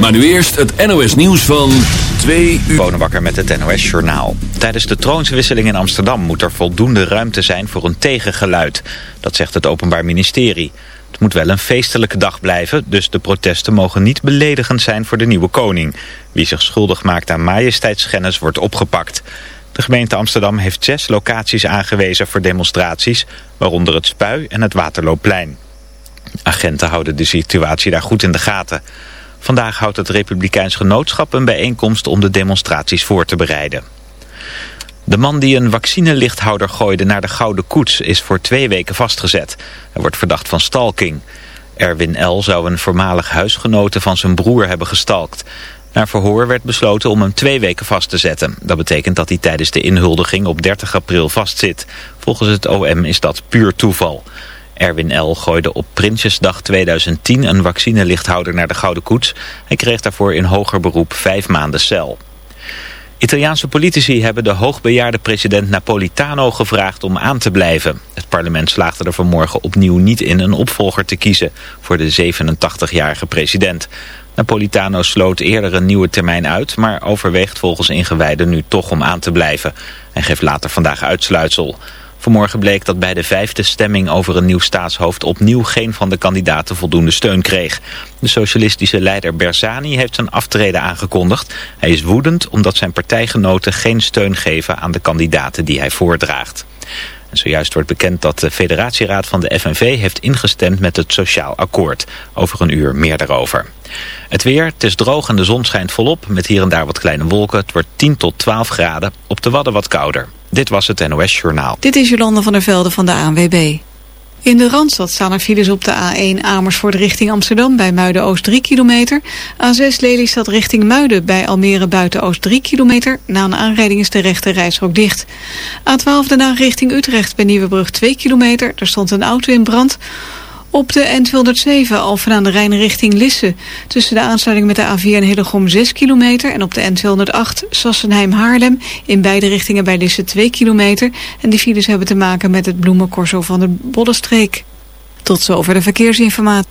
Maar nu eerst het NOS nieuws van 2 uur. Bonenbakker met het NOS Journaal. Tijdens de troonswisseling in Amsterdam moet er voldoende ruimte zijn voor een tegengeluid. Dat zegt het Openbaar Ministerie. Het moet wel een feestelijke dag blijven, dus de protesten mogen niet beledigend zijn voor de nieuwe koning. Wie zich schuldig maakt aan majesteitsschennis wordt opgepakt. De gemeente Amsterdam heeft zes locaties aangewezen voor demonstraties, waaronder het Spui en het Waterloopplein. Agenten houden de situatie daar goed in de gaten. Vandaag houdt het Republikeins Genootschap een bijeenkomst om de demonstraties voor te bereiden. De man die een vaccinelichthouder gooide naar de Gouden Koets is voor twee weken vastgezet. Hij wordt verdacht van stalking. Erwin L. zou een voormalig huisgenote van zijn broer hebben gestalkt. Na verhoor werd besloten om hem twee weken vast te zetten. Dat betekent dat hij tijdens de inhuldiging op 30 april vastzit. Volgens het OM is dat puur toeval. Erwin L. gooide op Prinsjesdag 2010 een vaccinelichthouder naar de Gouden Koets. Hij kreeg daarvoor in hoger beroep vijf maanden cel. Italiaanse politici hebben de hoogbejaarde president Napolitano gevraagd om aan te blijven. Het parlement slaagde er vanmorgen opnieuw niet in een opvolger te kiezen voor de 87-jarige president. Napolitano sloot eerder een nieuwe termijn uit, maar overweegt volgens ingewijden nu toch om aan te blijven. Hij geeft later vandaag uitsluitsel. Vanmorgen bleek dat bij de vijfde stemming over een nieuw staatshoofd opnieuw geen van de kandidaten voldoende steun kreeg. De socialistische leider Bersani heeft zijn aftreden aangekondigd. Hij is woedend omdat zijn partijgenoten geen steun geven aan de kandidaten die hij voordraagt. En zojuist wordt bekend dat de federatieraad van de FNV heeft ingestemd met het sociaal akkoord. Over een uur meer daarover. Het weer, het is droog en de zon schijnt volop, met hier en daar wat kleine wolken. Het wordt 10 tot 12 graden, op de Wadden wat kouder. Dit was het NOS Journaal. Dit is Jolanda van der Velde van de ANWB. In de Randstad staan er files op de A1 Amersfoort richting Amsterdam bij Muiden-Oost 3 kilometer. A6 Lelystad richting Muiden bij Almere buiten-Oost 3 kilometer. Na een aanrijding is de rechte reisrook dicht. A12 daarna richting Utrecht bij Nieuwebrug 2 kilometer. Er stond een auto in brand. Op de N207 Alphen aan de Rijn richting Lisse. Tussen de aansluiting met de A4 en Hillegom 6 kilometer. En op de N208 Sassenheim-Haarlem. In beide richtingen bij Lisse 2 kilometer. En die files hebben te maken met het bloemencorso van de Bollenstreek. Tot zover de verkeersinformatie.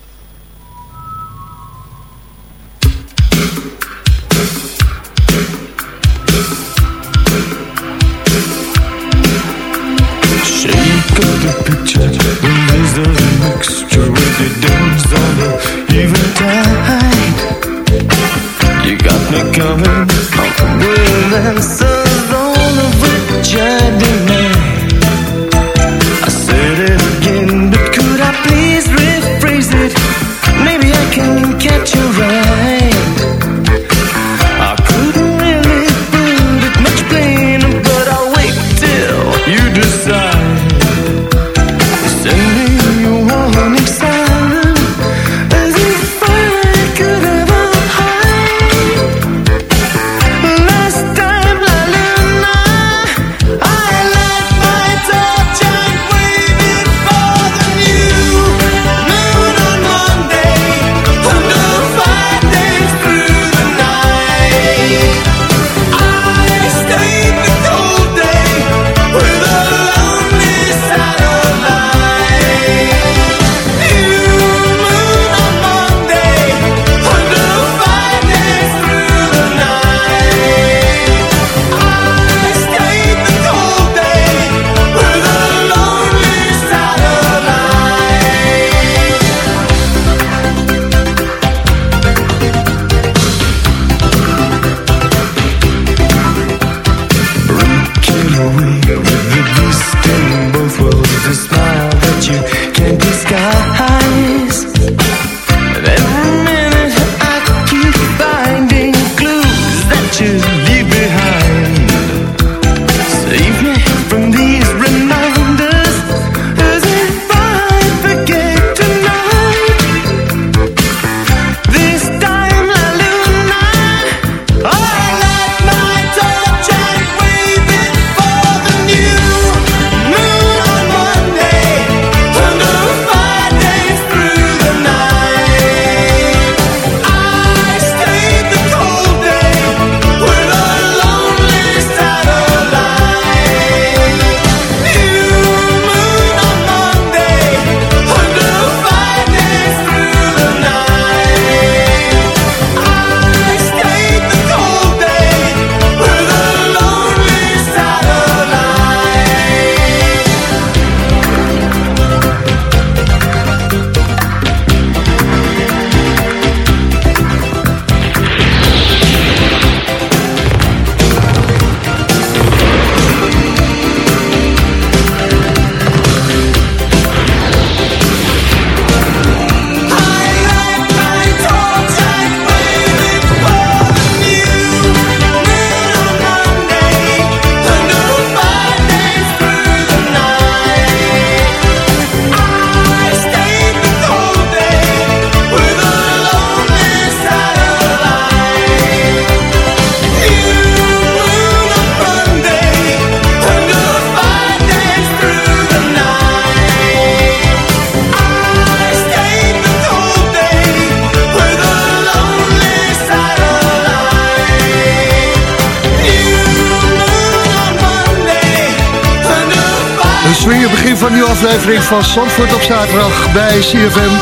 Aflevering van Zandvoort op zaterdag bij CFM.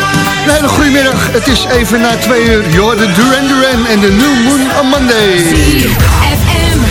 Een hele goede middag. Het is even na twee uur. Jordan Duran Duran en de New Moon on Monday.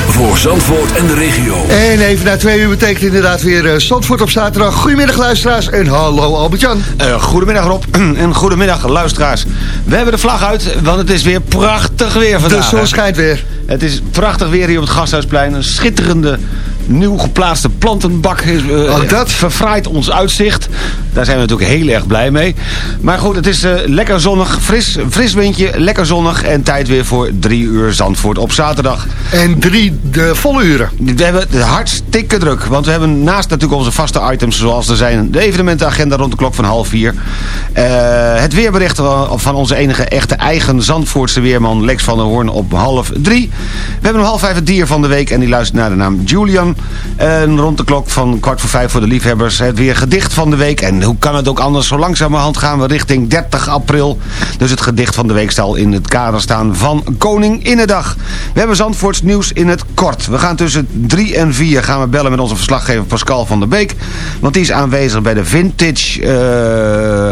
Voor Zandvoort en de regio. En even na twee uur betekent inderdaad weer eh, Zandvoort op zaterdag. Goedemiddag luisteraars en hallo Albert-Jan. Eh, goedemiddag Rob en goedemiddag luisteraars. We hebben de vlag uit, want het is weer prachtig weer vandaag. De zon schijnt weer. Het is prachtig weer hier op het Gasthuisplein. Een schitterende nieuw geplaatste plantenbak eh, Oh, dat? verfraait ons uitzicht. Daar zijn we natuurlijk heel erg blij mee. Maar goed, het is eh, lekker zonnig, fris, fris windje, lekker zonnig... en tijd weer voor drie uur Zandvoort op zaterdag. En drie de volle uren. We hebben het hartstikke druk. Want we hebben naast natuurlijk onze vaste items zoals er zijn... de evenementenagenda rond de klok van half vier. eh, het weerbericht van onze enige echte eigen Zandvoortse weerman Lex van der Hoorn op half drie. We hebben om half vijf het dier van de week en die luistert naar de naam Julian. En rond de klok van kwart voor vijf voor de liefhebbers het weer gedicht van de week. En hoe kan het ook anders? Zo langzamerhand gaan we richting 30 april. Dus het gedicht van de week zal in het kader staan van Koning Innedag. We hebben Zandvoorts nieuws in het kort. We gaan tussen drie en vier gaan we bellen met onze verslaggever Pascal van der Beek. Want die is aanwezig bij de Vintage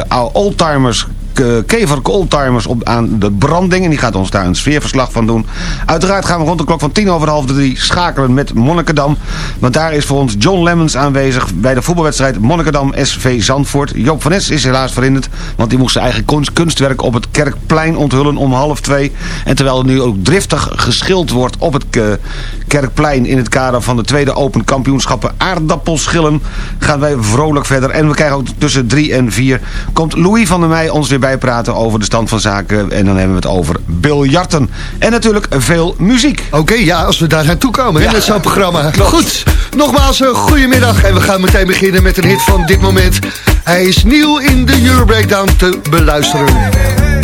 eh Oldtimers uh, Kever Oldtimers op, aan de branding. En die gaat ons daar een sfeerverslag van doen. Uiteraard gaan we rond de klok van tien over half drie schakelen met Monnikendam. Want daar is voor ons John Lemmens aanwezig bij de voetbalwedstrijd Monnikendam SV Zandvoort. Joop van Es is helaas verhinderd, want die moest zijn eigen kunst, kunstwerk op het Kerkplein onthullen om half twee. En terwijl er nu ook driftig geschild wordt op het uh, Kerkplein in het kader van de tweede Open Kampioenschappen aardappelschillen, gaan wij vrolijk verder. En we krijgen ook tussen drie en vier komt Louis van der Meij ons weer bijpraten over de stand van zaken. En dan hebben we het over biljarten. En natuurlijk veel muziek. Oké, ja, als we daar naartoe komen ja. met zo'n programma. Goed, nogmaals een goedemiddag. En we gaan meteen beginnen met een hit van dit moment. Hij is nieuw in de Euro Breakdown te beluisteren.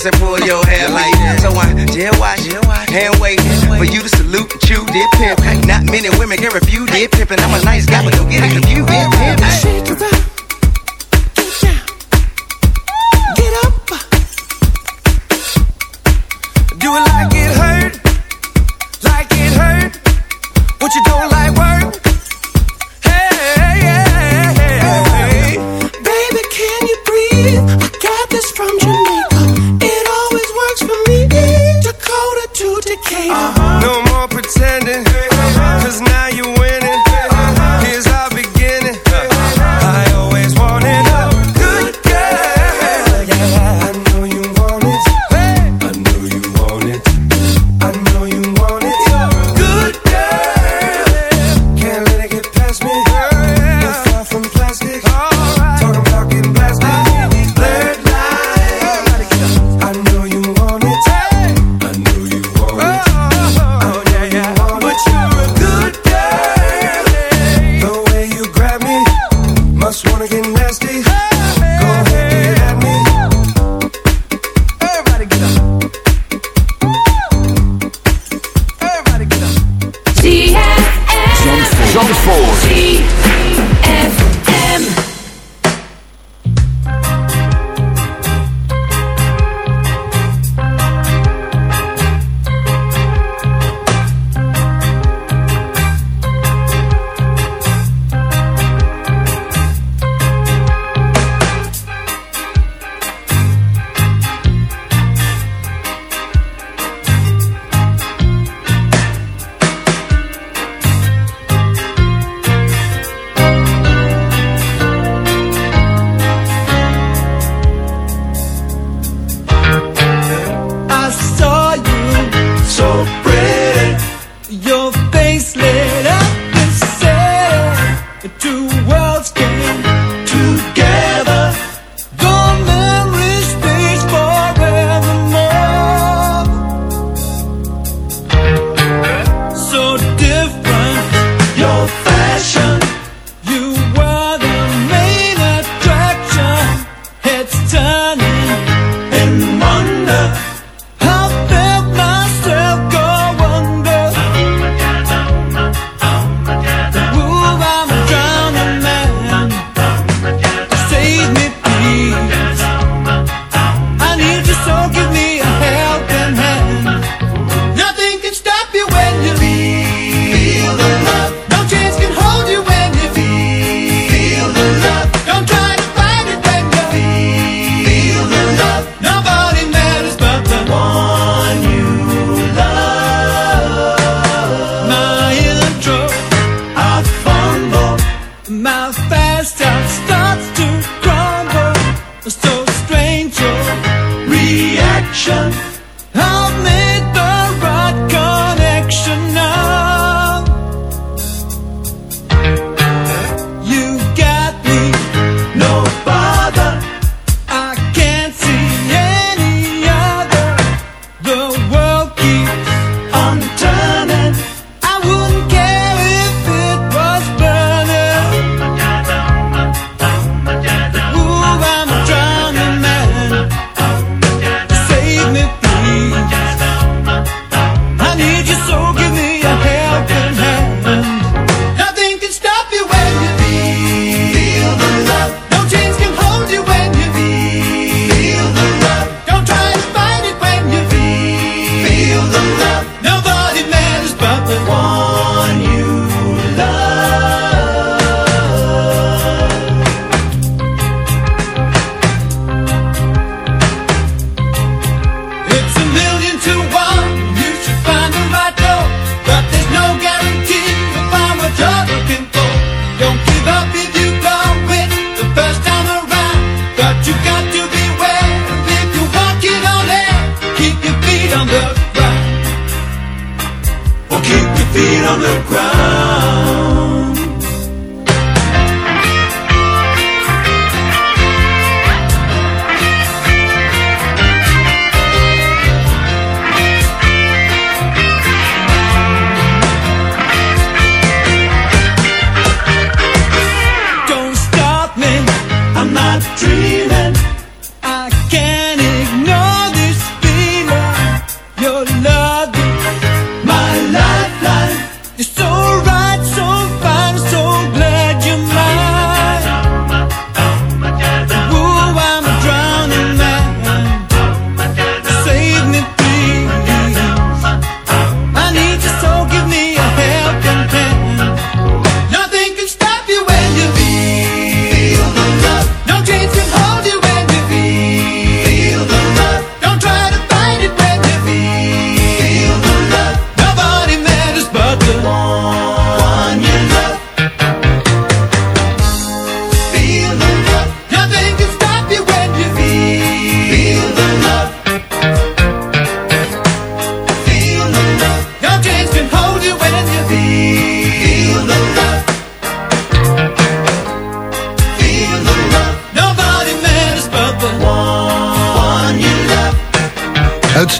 Don't smack that ass and pull your hair like. So I jail watch, hand wait for you to salute and chew dip pimp. Not many women can refuse dip pimping. I'm a nice guy, but don't get it confused. Dip pimp. Shake it up. Get up. Do it like it freedom. Uh-huh.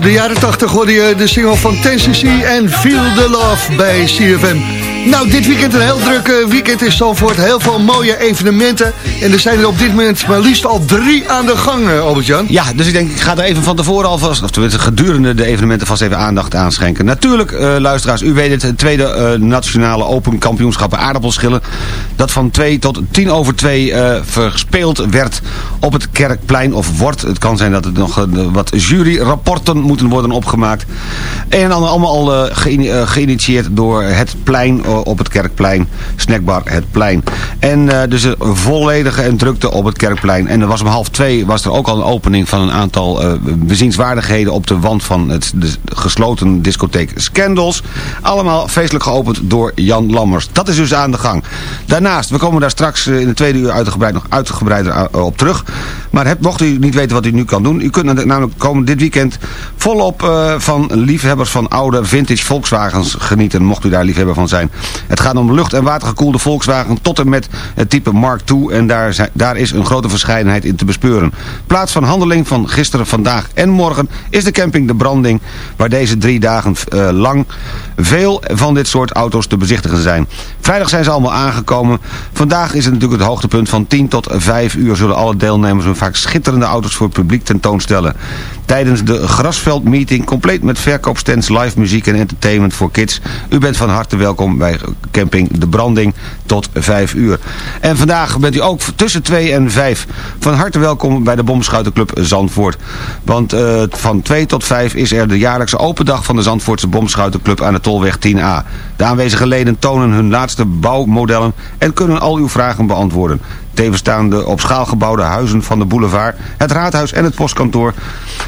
De jaren 80 hoorde je de single van Tennessee en Feel the Love bij CFM. Nou, dit weekend een heel druk eh, weekend in Zandvoort. Heel veel mooie evenementen. En er zijn er op dit moment maar liefst al drie aan de gang, eh, Albert-Jan. Ja, dus ik denk, ik ga er even van tevoren alvast, of tenminste gedurende de evenementen vast even aandacht aan schenken. Natuurlijk, eh, luisteraars, u weet het, het tweede nationale open kampioenschappen aardappelschillen. Dat van 2 tot 10 over 2 eh, verspeeld werd op het Kerkplein, of wordt. Het kan zijn dat er nog wat juryrapporten moeten worden opgemaakt. En ander allemaal al geïni- geïnitieerd door het plein op het Kerkplein, snackbar Het Plein. En eh, dus een volledige en drukte op het Kerkplein. En er was om half twee was er ook al een opening van een aantal eh, bezienswaardigheden op de wand van het de gesloten discotheek Scandals. Allemaal feestelijk geopend door Jan Lammers. Dat is dus aan de gang. Daarnaast, we komen daar straks eh, in de tweede uur uitgebreid, nog uitgebreider eh, op terug. Maar heb, mocht u niet weten wat u nu kan doen, u kunt namelijk komen dit weekend volop eh, van liefhebbers van oude vintage Volkswagens genieten. Mocht u daar liefhebber van zijn. Het gaat om lucht- en watergekoelde Volkswagen tot en met het type Mark II en daar, daar is een grote verscheidenheid in te bespeuren. Plaats van handeling van gisteren, vandaag en morgen is de camping De Branding, waar deze drie dagen eh, lang veel van dit soort auto's te bezichtigen zijn. Vrijdag zijn ze allemaal aangekomen. Vandaag is het natuurlijk het hoogtepunt van 10 tot 5 uur zullen alle deelnemers hun vaak schitterende auto's voor het publiek tentoonstellen. Tijdens de grasveldmeeting, compleet met verkoopstands, live muziek en entertainment voor kids. U bent van harte welkom bij camping De Branding tot 5 uur. En vandaag bent u ook tussen 2 en 5 van harte welkom bij de Bomschuitenclub Zandvoort. Want uh, van 2 tot 5 is er de jaarlijkse open dag van de Zandvoortse Bomschuitenclub aan de Tolweg 10A. De aanwezige leden tonen hun laatste bouwmodellen en kunnen al uw vragen beantwoorden. Tevens staan de op schaal gebouwde huizen van de boulevard, het raadhuis en het postkantoor...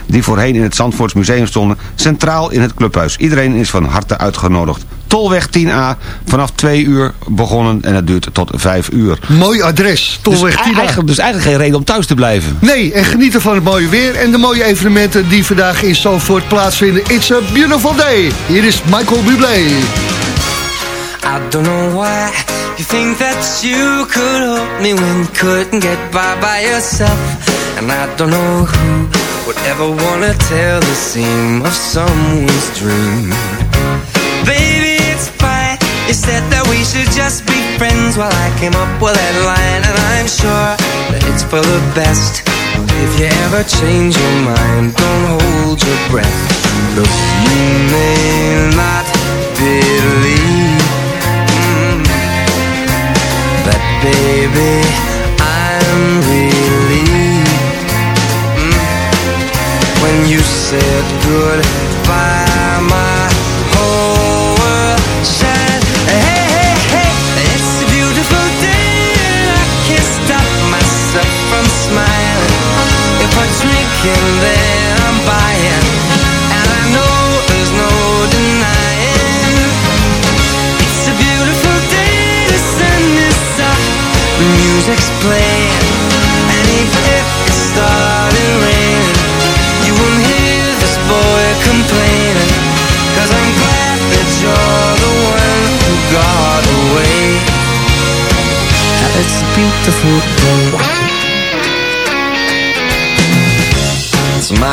die voorheen in het Zandvoorts Museum stonden, centraal in het clubhuis. Iedereen is van harte uitgenodigd. Tolweg 10A, vanaf 2 uur begonnen en het duurt tot 5 uur. Mooi adres, Tolweg dus 10A. Eigenlijk, dus eigenlijk geen reden om thuis te blijven. Nee, en genieten van het mooie weer en de mooie evenementen die vandaag in Zandvoort plaatsvinden. It's a beautiful day. Hier is Michael Bublé. I don't know why you think that you could help me when you couldn't get by by yourself. And I don't know who would ever wanna tell the seam of someone's dream. Baby, it's fine. You said that we should just be friends while I came up with that line. And I'm sure that it's for the best. If you ever change your mind, don't hold your breath. Look, you may not believe mm, that, baby, I'm relieved mm, when you said goodbye. My drink and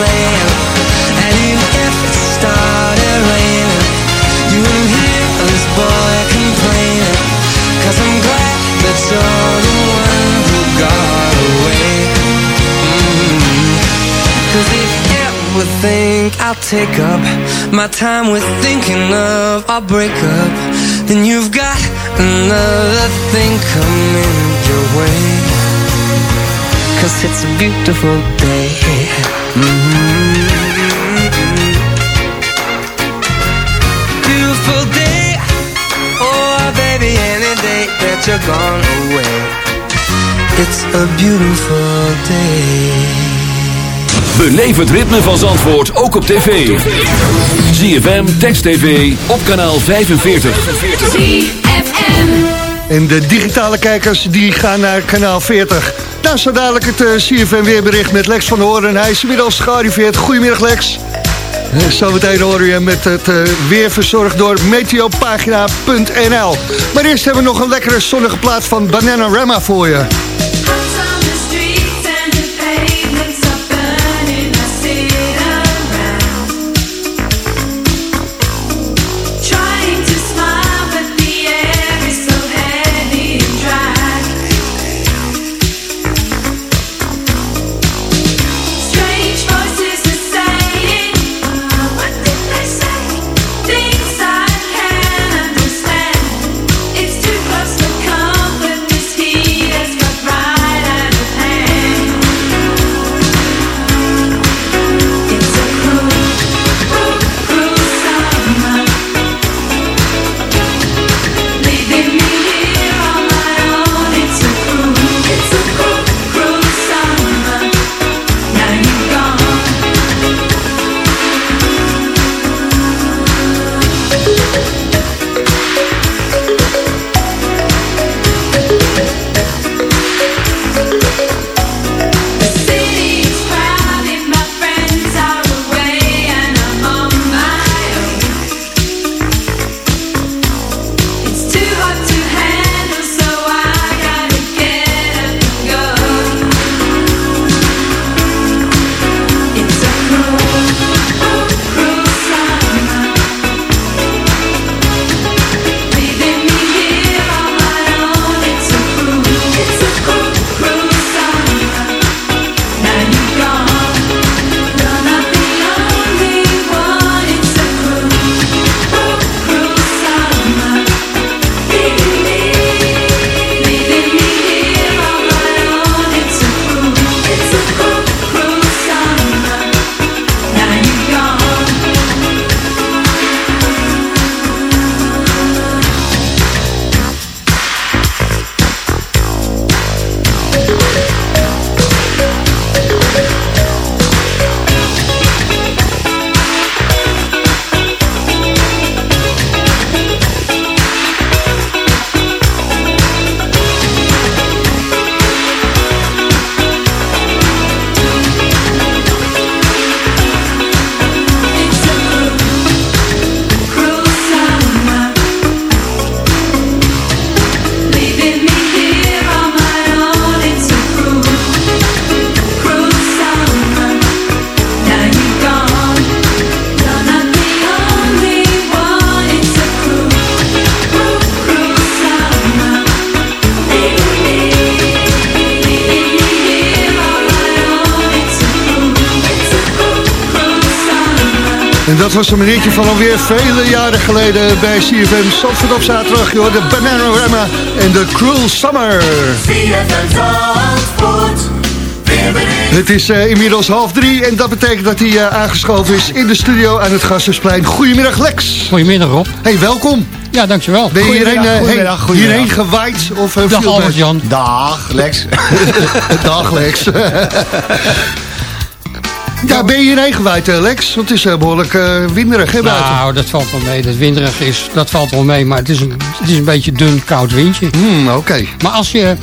and even if it started raining, you won't hear this boy complaining. Cause I'm glad that you're the one who got away. Mm. Cause if you ever think I'll take up my time with thinking of our breakup, then you've got another thing coming your way. Cause it's a beautiful day. Beleef het ritme van Zandvoort ook op tv. ZFM, Text TV, op kanaal 45. En de digitale kijkers die gaan naar kanaal 40. Zo dadelijk het uh, CFM weerbericht met Lex van Hoorn. Hij is inmiddels gearriveerd. Goedemiddag Lex. Eh, Zometeen horen je met het uh, weer verzorgd door meteopagina.nl. Maar eerst hebben we nog een lekkere zonnige plaats van Bananarama voor je. Vele jaren geleden bij CFM Zandvoort op zaterdag. Joh, de Bananarama en de Cruel Summer. Het is eh, inmiddels half drie en dat betekent dat hij eh, aangeschoven is in de studio aan het Gassersplein. Goedemiddag Lex. Goedemiddag Rob. Hey, welkom. Ja, dankjewel. Ben je hierheen, eh, Goedemiddag, heen- goedemiddag. hierheen gewaaid? Of, eh, Dag viel Albert het- Jan. Dag, Lex. Dag Lex. ja, ben je hierheen gewaaid eh, Lex? Want het is eh, behoorlijk eh, winderig hè, buiten. Nou, dat valt wel mee. Dat winderig is, dat valt wel mee. Maar het is een, het is een beetje dun, koud windje. Hmm, Oké. Maar als je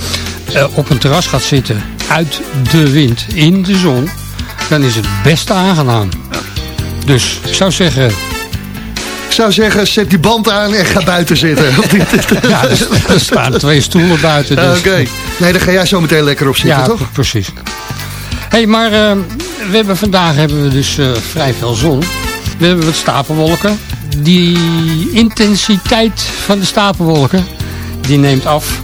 op een terras gaat zitten, uit de wind, in de zon, dan is het best aangenaam. Dus ik zou zeggen, Ik zou zeggen, zet die band aan en ga buiten zitten. Ja, er, er staan twee stoelen buiten. Dus, Oké. Nee, daar ga jij zo meteen lekker op zitten, ja, toch? precies. Hey, maar eh, we hebben, vandaag hebben we dus eh, vrij veel zon. We hebben wat stapelwolken. Die intensiteit van de stapelwolken, die neemt af.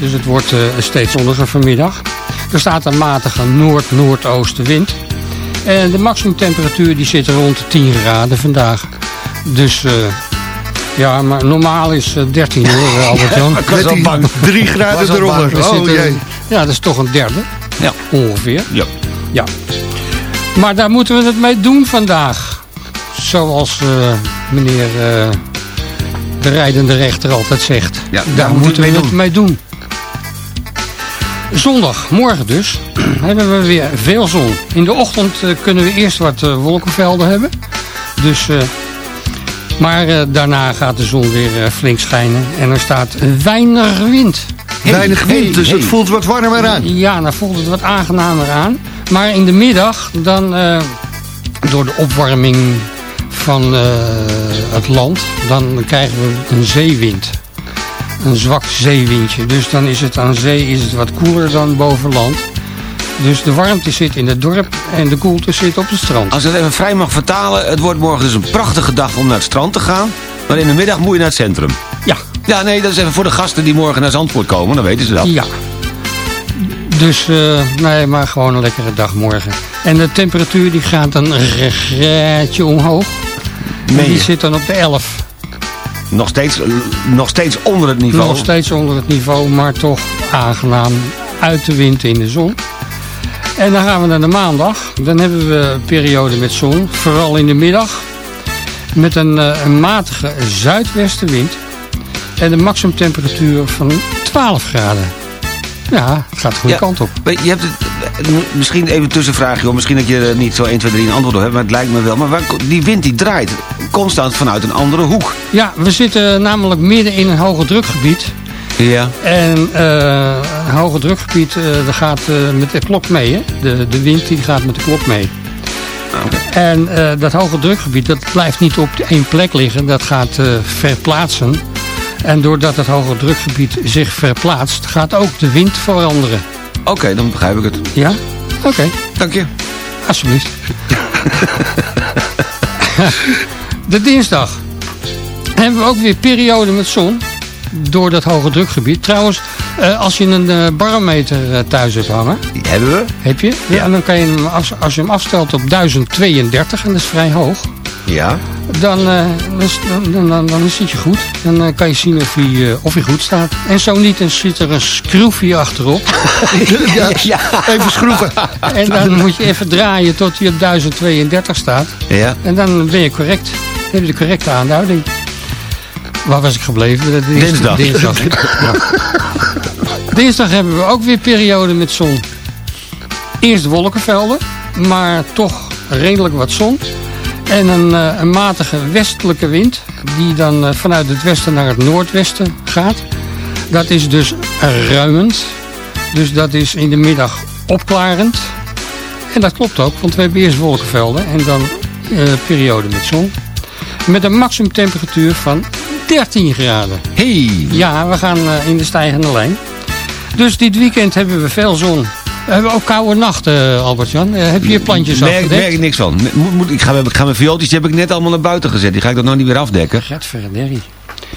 Dus het wordt eh, steeds zonniger vanmiddag. Er staat een matige noord-noordoostenwind. En de maximumtemperatuur die zit rond de 10 graden vandaag. Dus eh, ja, maar normaal is eh, 13 hoor, Albert Jan. Ik was al 13, bang. Drie Was graden al bang. eronder. Oh zitten- jee. Ja, dat is toch een derde. Ja. Ongeveer. Ja. Ja. Maar daar moeten we het mee doen vandaag. Zoals eh, meneer eh, de rijdende rechter altijd zegt. Ja, daar, daar moet moeten we het het mee doen. Zondag, morgen dus, hebben we weer veel zon. In de ochtend eh, kunnen we eerst wat wolkenvelden hebben. Dus, maar daarna gaat de zon weer flink schijnen. En er staat weinig wind. Weinig wind, hey, dus het voelt wat warmer aan. Ja, dan voelt het wat aangenamer aan. Maar in de middag, dan eh, door de opwarming van eh, het land, dan krijgen we een zeewind. Een zwak zeewindje. Dus dan is het aan zee is het wat koeler dan boven land. Dus de warmte zit in het dorp en de koelte zit op het strand. Als ik het even vrij mag vertalen, het wordt morgen dus een prachtige dag om naar het strand te gaan. Maar in de middag moet je naar het centrum. Ja. Ja, nee, dat is even voor de gasten die morgen naar Zandvoort komen, dan weten ze dat. Ja. Dus, eh, nee, maar gewoon een lekkere dag morgen. En de temperatuur die gaat een regretje omhoog. Meen die zit dan op de 11. Nog steeds, nog steeds onder het niveau. Nog steeds onder het niveau, maar toch aangenaam uit de wind in de zon. En dan gaan we naar de maandag. Dan hebben we een periode met zon, vooral in de middag. Met een, eh, een matige zuidwestenwind. En een maximumtemperatuur van 12 graden. Ja, het gaat de goede Ja. kant op. Je hebt het, eh, misschien even een tussenvraagje, hoor. misschien dat je er niet zo 1, 2, 3 een antwoord op hebt, maar het lijkt me wel. Maar waar, die wind die draait constant vanuit een andere hoek. Ja, we zitten namelijk midden in een hoge drukgebied. Ja. En eh, een hoge drukgebied, eh, dat gaat met de klok mee. Hè? De, de wind die gaat met de klok mee. En eh, dat hoge drukgebied, dat blijft niet op één plek liggen. Dat gaat verplaatsen. En doordat het hoge drukgebied zich verplaatst, gaat ook de wind veranderen. Oké, dan begrijp ik het. Ja? Oké. Dank je. Alsjeblieft. de dinsdag hebben we ook weer periode met zon. Door dat hoge drukgebied. Trouwens, eh, als je een eh, barometer eh, thuis hebt hangen. Die hebben we. Heb je? Ja. En dan kan je hem, als, als je hem afstelt op 1032, en dat is vrij hoog. Ja. Dan, eh, dan, is- dan, dan, zit je goed. Dan eh, kan je zien of hij, eh, of hij goed staat. En zo niet, dan zit er een schroefje achterop. ja, Even schroeven. En dan moet je even draaien tot hij op 1032 staat. Ja. En dan ben je correct. Dan heb je de correcte aanduiding. Waar was ik gebleven? De Dinsdag. Dinsdag? Ja. Dinsdag hebben we ook weer periode met zon. Eerst wolkenvelden, maar toch redelijk wat zon. En een, eh, een matige westelijke wind, die dan eh, vanuit het westen naar het noordwesten gaat. Dat is dus ruimend. Dus dat is in de middag opklarend. En dat klopt ook, want we hebben eerst wolkenvelden en dan eh, periode met zon. Met een maximumtemperatuur van 13 graden. Hey. Ja, we gaan in de stijgende lijn. Dus dit weekend hebben we veel zon. We hebben ook koude nachten, Albert-Jan. Eh, heb je je plantjes Merk, afgedekt? merk ik niks van. Moet, moet, ik, ga, ik ga mijn viooltjes, die heb ik net allemaal naar buiten gezet. Die ga ik dan nog niet weer afdekken. Gadverderrie.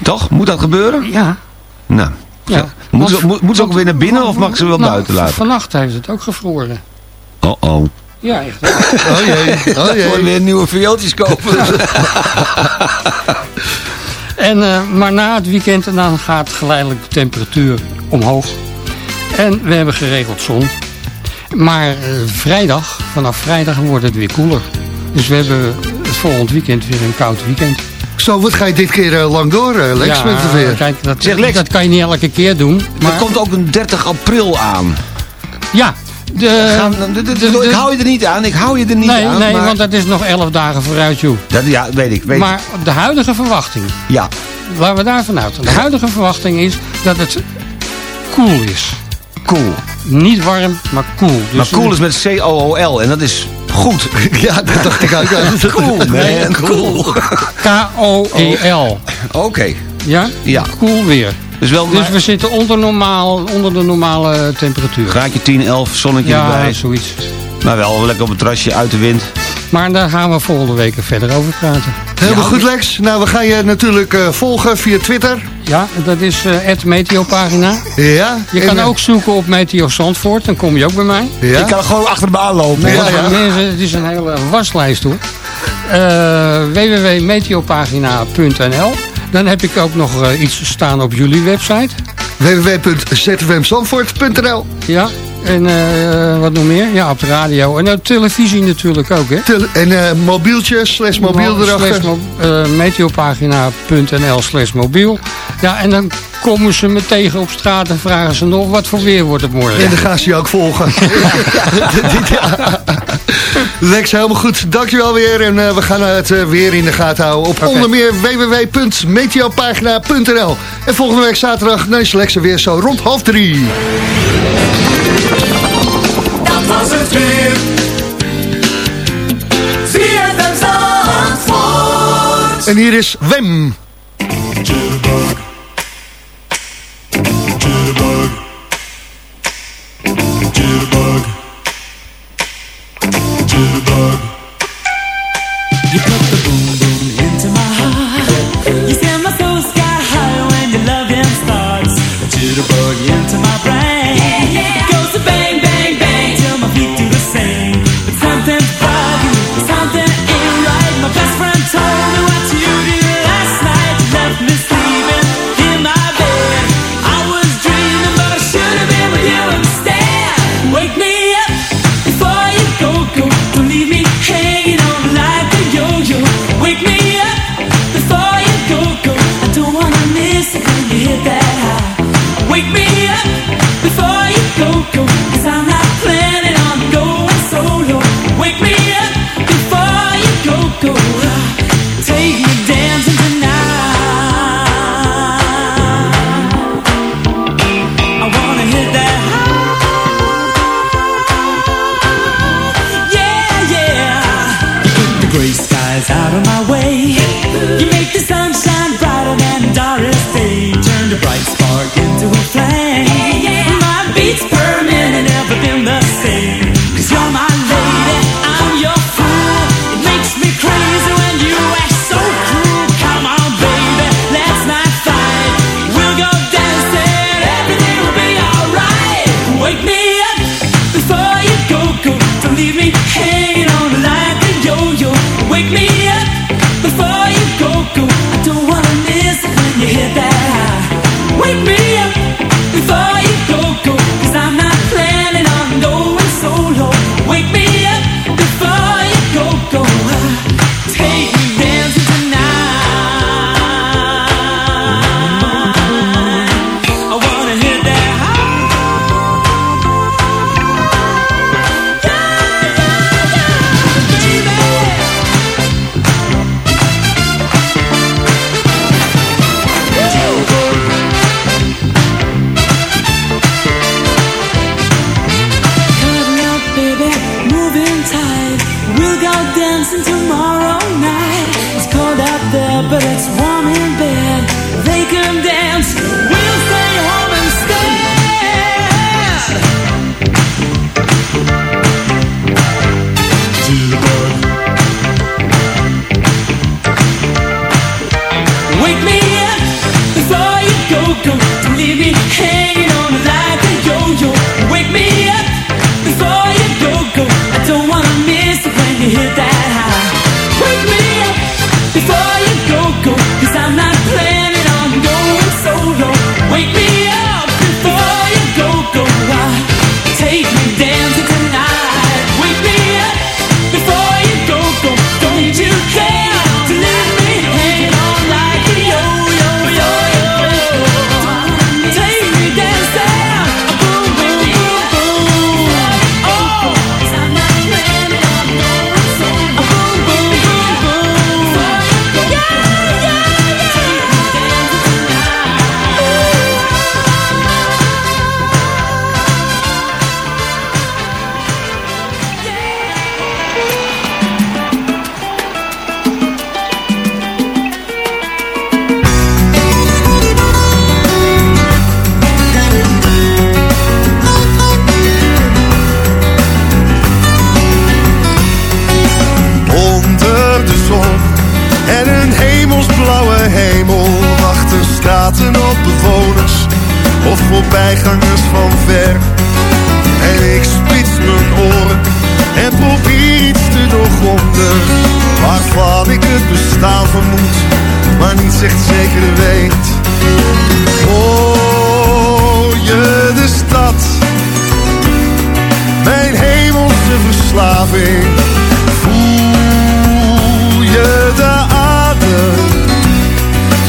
Toch? Moet dat gebeuren? Ja. Nou. ja. Moet, ze, moet, moet ze ook weer naar binnen of mag ze wel nou, buiten laten? Vannacht heeft het ook gevroren. Oh oh. Ja, echt. Oh jee, oh jee. Weer nieuwe viooltjes kopen. En, eh, maar na het weekend dan gaat geleidelijk de temperatuur omhoog. En we hebben geregeld zon. Maar vrijdag, vanaf vrijdag wordt het weer koeler. Dus we hebben het volgend weekend weer een koud weekend. Zo, wat ga je dit keer eh, lang door, eh, Lex, met het weer? Kijk, dat, Zeg, Lex. dat kan je niet elke keer doen. Er komt ook een 30 april aan. Ja, de, Gaan- de- de- de- de- ik hou je er niet aan, ik hou je er niet nee, aan. nee maar- want dat is nog 11 dagen vooruit, joh. Dat, ja, weet ik. Weet Maar de huidige verwachting, Ja, laten we daarvan uit. De huidige verwachting is dat het koel is. Cool. Niet warm, maar koel. Dus maar cool is met C-O-O-L en dat is goed. Ja, dat dacht ik ook. Ja. Cool, man. Cool. K-O-E-L. Oké. Ja? Ja. Koel weer. Dus wel Dus maar- we zitten onder, normaal, onder de normale temperatuur. graadje 10, 11, zonnetje Ja, erbij. zoiets. Maar wel lekker op het terrasje uit de wind. Maar daar gaan we volgende week verder over praten. Helemaal goed, Lex. Nou, we gaan je natuurlijk eh, volgen via Twitter. Ja, dat is eh het Meteopagina. Ja. Je kan ook zoeken op Meteo Zandvoort, dan kom je ook bij mij. Ja. Ik kan er gewoon achter de baan lopen. Nee, Ja, ja. mensen, het is een hele waslijst hoor. Eh www.meteopagina.nl Dan heb ik ook nog eh, iets staan op jullie website. www.zfmzandvoort.nl Ja, en eh, wat nog meer? Ja, op de radio. En op televisie natuurlijk ook, hè? En eh, mobieltje, slash mobiel erachter. mo- eh, meteopagina.nl slash mobiel. Ja, en dan komen ze me tegen op straat en vragen ze nog wat voor weer wordt het morgen. En dan gaan ze je ook volgen. Ja. Lex, helemaal goed. Dankjewel weer. En we gaan het weer in de gaten houden. Op onder meer www.meteopagina.nl En volgende week zaterdag dan is Lex er weer zo rond half drie. Dat was het weer. ZFM Zandvoort. En hier is Wem. You put the boom boom into my heart. You send my soul sky high when your loving starts. Jitterbug into my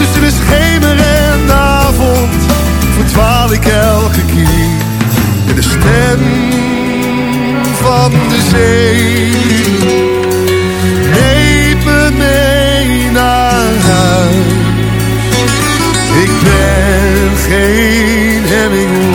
tussen de schemer en de avond, verdwaal ik elke keer. In de stem van de zee. Neem me mee naar huis. Ik ben geen Hemingway.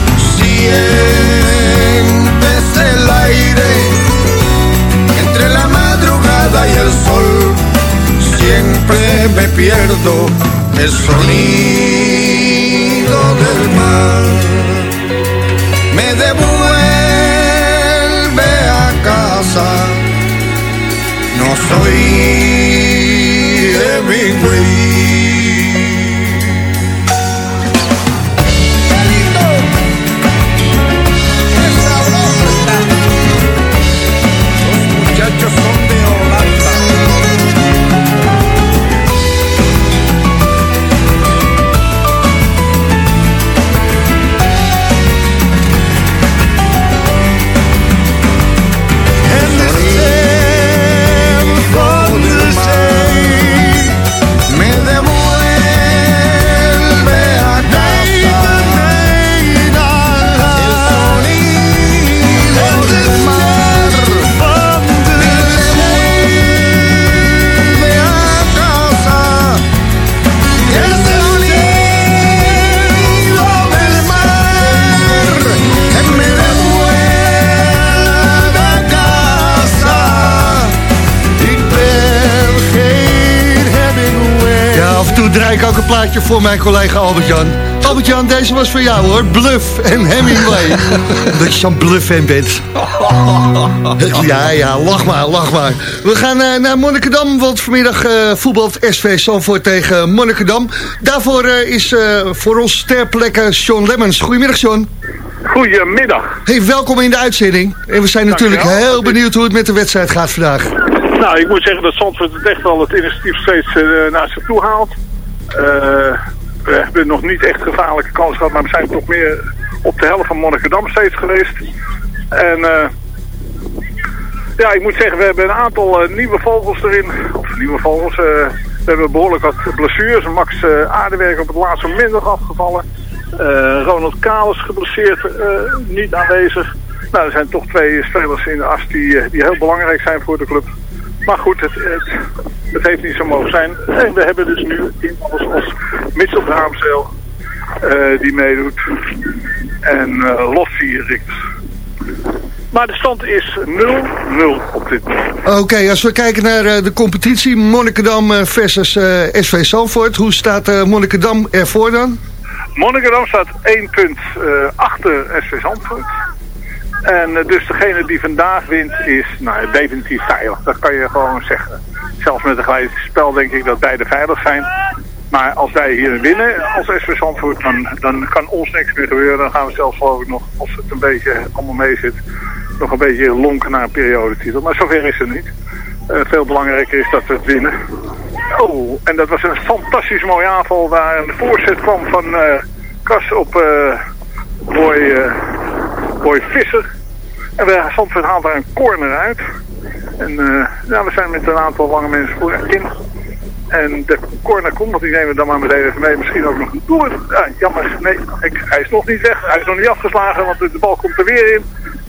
sientes el aire entre la madrugada y el sol. Siempre me pierdo el sonido del mar. Me devuelve a casa. No soy Hemingway. just plaatje voor mijn collega Albert-Jan. Albert-Jan, deze was voor jou hoor. Bluff en Hemingway. Dat je zo'n bluff-fan bent. Ja, ja, lach maar, lach maar. We gaan eh, naar Monnikendam, want vanmiddag eh, voetbalt SV Zandvoort tegen Monnikendam. Daarvoor eh, is eh, voor ons ter plekke Sean Lemmens. Goedemiddag, Sean. Goedemiddag. Hey, welkom in de uitzending. En we zijn natuurlijk heel benieuwd hoe het met de wedstrijd gaat vandaag. Nou, ik moet zeggen dat Zandvoort het echt wel het initiatief steeds naar zich toe haalt. Eh, we hebben nog niet echt gevaarlijke kans gehad, maar we zijn toch meer op de helft van Monnikendam steeds geweest. En eh, ja, ik moet zeggen, we hebben een aantal eh, nieuwe vogels erin. Of nieuwe vogels. eh, we hebben behoorlijk wat blessures. Max Aardewerk op het laatste moment afgevallen. Ronald Kalis geblesseerd, niet aanwezig. Nou, er zijn toch twee spelers in de as die, die heel belangrijk zijn voor de club. Maar goed, het, het, het heeft niet zo mogen zijn. En we hebben dus nu iemand als Mitchell Braamsdeel eh, die meedoet. En uh, Lossie Riks. Maar de stand is 0-0 op dit moment. Oké, als we kijken naar eh, de competitie, Monnikendam eh, versus eh, SV Zandvoort. Hoe staat eh Monnikendam ervoor dan? Monnikendam staat 1 punt eh, achter SV Zandvoort. En eh, dus degene die vandaag wint is nou, definitief veilig. Dat kan je gewoon zeggen. Zelfs met een gelijk spel denk ik dat beide veilig zijn. Maar als wij hier winnen als SV Zandvoort, dan, dan kan ons niks meer gebeuren. Dan gaan we zelfs geloof ik nog, als het een beetje allemaal mee zit, nog een beetje lonken naar een periodetitel. Maar zover is het niet. Eh, veel belangrijker is dat we het winnen. Oh, en dat was een fantastisch mooie aanval waar een voorzet kwam van eh Kas op eh, Mooi Visser. En we, Zandvoort haalt daar een corner uit. En ja, we zijn met een aantal lange mensen voor en. En de corner komt, want die nemen we dan maar meteen even mee. Misschien ook nog een doel. Ja, jammer, nee, hij is nog niet weg. Hij is nog niet afgeslagen, want de bal komt er weer in.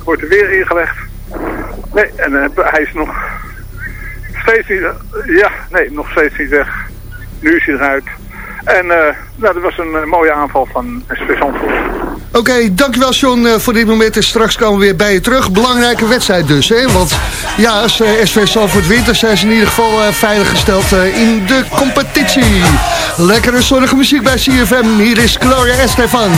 Wordt er weer ingelegd. Nee, en eh, hij is nog steeds niet... Uh, ja, nee, nog steeds niet weg. Nu is hij eruit. En eh, nou, dat was een eh, mooie aanval van SV Zandvoort. Oké, okay, dankjewel John eh, voor dit moment. En straks komen we weer bij je terug. Belangrijke wedstrijd dus, hè? Want ja, als SV Zandvoort wint, dan zijn ze in ieder geval veilig gesteld in de competitie. Lekkere zonnige muziek bij CFM. Hier is Gloria Estefan.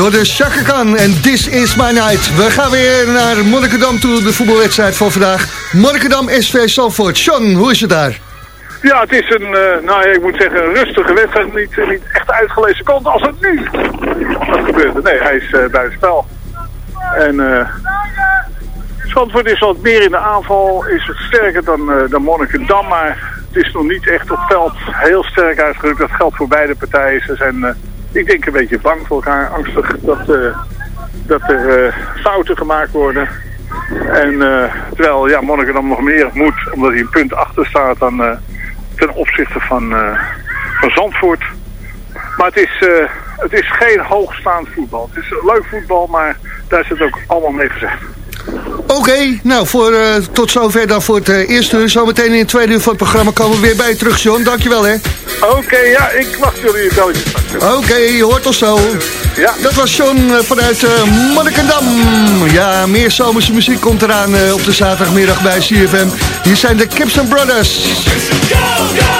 Jorde Chaka Khan en This Is My Night. We gaan weer naar Monnikendam toe, de voetbalwedstrijd van vandaag. Monnikendam SV Salford. John, hoe is het daar? Ja, het is een, eh, nou ja, ik moet zeggen, een rustige wedstrijd. Niet, eh, niet echt uitgelezen kant als het nu. Wat gebeurt er? Nee, hij is uh, buiten spel. En eh Zandvoort is wat meer in de aanval, is wat sterker dan, eh dan Monnikendam. Maar het is nog niet echt op het veld heel sterk uitgedrukt. Dat geldt voor beide partijen. Ze zijn, eh, ik denk, een beetje bang voor elkaar. Angstig dat, eh, dat er eh, fouten gemaakt worden. En eh, terwijl ja, Monnikendam nog meer moet, omdat hij een punt achter staat dan, ten opzichte van, van Zandvoort. Maar het is, het is geen hoogstaand voetbal. Het is leuk voetbal, maar daar zit ook allemaal mee gezegd. Oké, nou voor, eh, tot zover dan voor het eh, eerste uur. Zometeen in het tweede uur van het programma komen we weer bij je terug, John. Dankjewel, hè. Oké, ja, ik wacht jullie een belletje. Oké, je hoort ons zo. Ja. Dat was John eh, vanuit eh Monnikendam. Ja, meer zomerse muziek komt eraan eh, op de zaterdagmiddag bij CFM. Hier zijn de Gibson Brothers. ¿Qué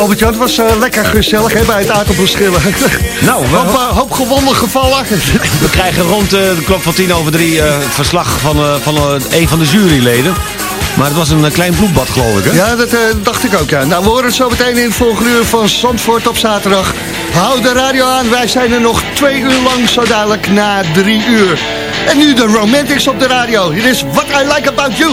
Albert-Jan, het was eh, lekker gezellig hè, bij het aardappelschillen. Nou, hoop, eh, hoop gewonnen gevallen. We krijgen rond eh, de klok van tien over drie het verslag van, van een van de juryleden. Maar het was een klein bloedbad, geloof ik, hè? Ja, dat dacht ik ook, ja. Nou, we horen het zo meteen in het volgende uur van Zandvoort op zaterdag. Hou de radio aan, wij zijn er nog twee uur lang, zo dadelijk na drie uur. En nu de Romantics op de radio. Hier is What I Like About You.